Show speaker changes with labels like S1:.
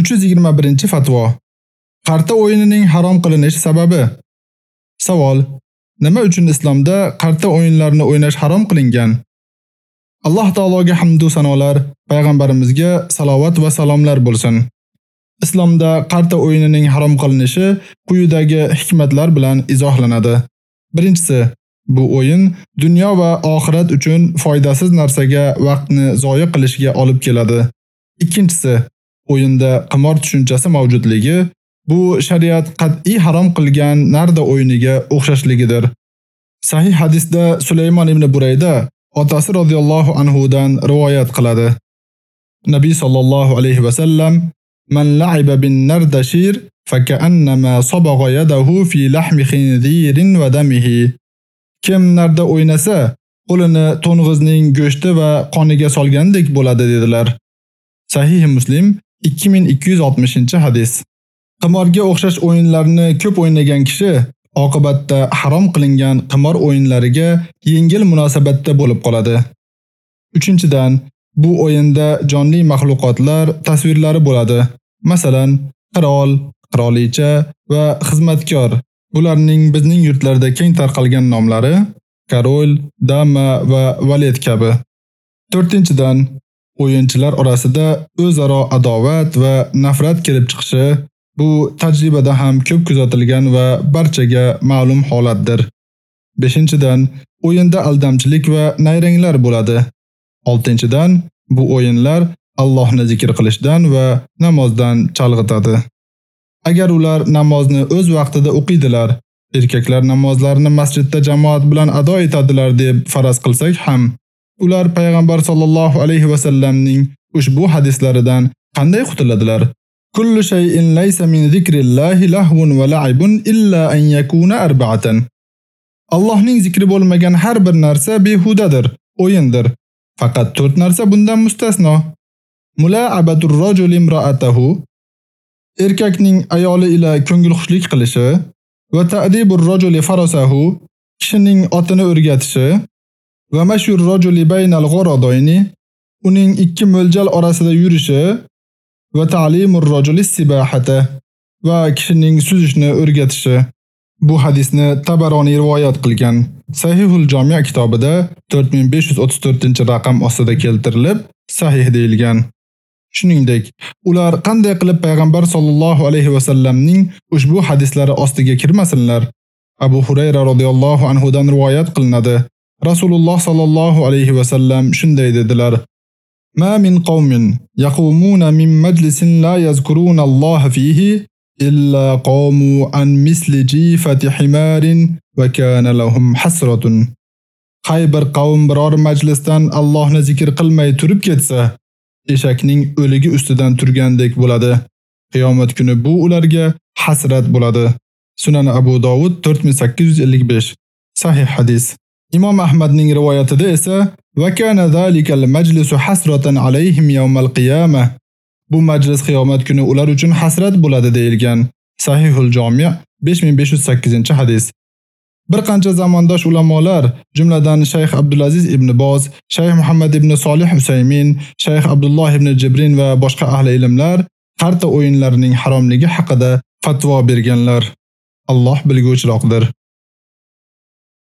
S1: 321-fatvo. Qarta o'yinining harom qilinish sababi. Savol: Nima uchun islomda qarta o'yinlarini o'ynash harom qilingan? Alloh taologa hamd va sanolar, payg'ambarimizga salovat va salomlar bo'lsin. Islomda qarta o'yinining harom qilinishi quyidagi hikmatlar bilan izohlanadi. Birinchisi, bu o'yin dunyo va oxirat uchun foydasiz narsaga vaqtni zoya qilishga olib keladi. Ikkinchisi, o'yinda qimor tushunchasi mavjudligi bu shariat qat'iy harom qilgan narda o'yiniga o'xshashligidir. Sahih hadisda Sulaymon ibn Burayda otasi radhiyallohu anhu dan rivoyat qiladi. Nabiy sallallohu alayhi va sallam Man la'iba bin nardashir fakannama sabagha yadahu fi lahmi khinzirin va damihi. Kim narda o'ynasa, qo'lini to'ng'izning go'shti va qoniga solgandek bo'ladi dedilar. Sahih Muslim 2260-hadis. Qimorga o'xshash o'yinlarni ko'p o'ynagan kishi oqibatda harom qilingan qimor o'yinlariga yengil munosabatda bo'lib qoladi. 3-dan, bu o'yinda jonli mahluqotlar tasvirlari bo'ladi. Masalan, qirol, qirolicha va xizmatkor. Bularning bizning yurtlarda keng tarqalgan nomlari karol, dama va valet kabi. 4-dan, o'yinchilar orasida o'zaro adovat va nafrat kelib chiqishi bu tajribada ham ko'p kuzatilgan va barchaga ma'lum holatdir. 5-dan o'yinda aldamchilik va nayranglar bo'ladi. 6-dan bu o'yinlar Allohni zikr qilishdan va namozdan chalg'itadi. Agar ular namozni o'z vaqtida o'qidilar, erkaklar namozlarini masjidda jamoat bilan ado etadilar deb faraz qilsak ham, ular payg'ambar sollallohu alayhi va sallamning ushbu hadislaridan qanday qutuladilar? Kullu shay'in laysa min zikrillahi lahvun va la'ibun illa an yakuna arba'atan. Allohning zikri bo'lmagan har bir narsa behudadir, o'yindir. Faqat 4 narsa bundan mustasno. Mula'abatur rajuli imra'atahu erkakning ayoli ila ko'ngilxushlik qilishi va ta'dibur rajuli farasahu kishining otini o'rgatishi va mashhur rajuli baynal gharadayni uning ikki mo'ljal orasida yurishi va ta'limur rajuli sibahata va kishining suzishni o'rgatishi. Bu hadisni Tabaroni rivoyat qilgan. Sahihul Jami' kitobida 4534-raqam ostida keltirilib, sahih deyilgan. Shuningdek, ular qanday qilib payg'ambar sollallohu alayhi va sallamning ushbu hadislari ostiga kirmasinlar? Abu Hurayra radhiyallohu anhu dan rivoyat qilinadi. Rasululloh sallallohu alayhi va sallam shunday dedilar: "Ma min qawmin yaqumuna min majlisin la yazkuruna Alloh fihi illa qamu an misli jifati himarin va kana lahum hasratun." Qay bir qavm biror majlisdan Allohni zikr qilmay turib ketsa, eshakning o'ligi ustidan turgandek bo'ladi. Qiyomat kuni bu ularga hasrat bo'ladi. Sunan Abu Dovud 4855. Sahih hadis. Imom Ahmadning rivoyatida esa va kana zalikal majlisu hasratan alayhim yawmal qiyamah. Bu majlis qiyomat kuni ular uchun hasrat bo'ladi deyilgan. Sahihul Jami' 5508-hadis. Bir qancha zamondosh ulamolar, jumladan Shayx Abdulaziz ibn Boz, Shayx Muhammad ibn Solih Husaymin, Shayx Abdulloh ibn Jibrin va boshqa ahli ilmlar qarta o'yinlarining haromligi haqida fatvo berganlar. Alloh bilguvchiroqdir.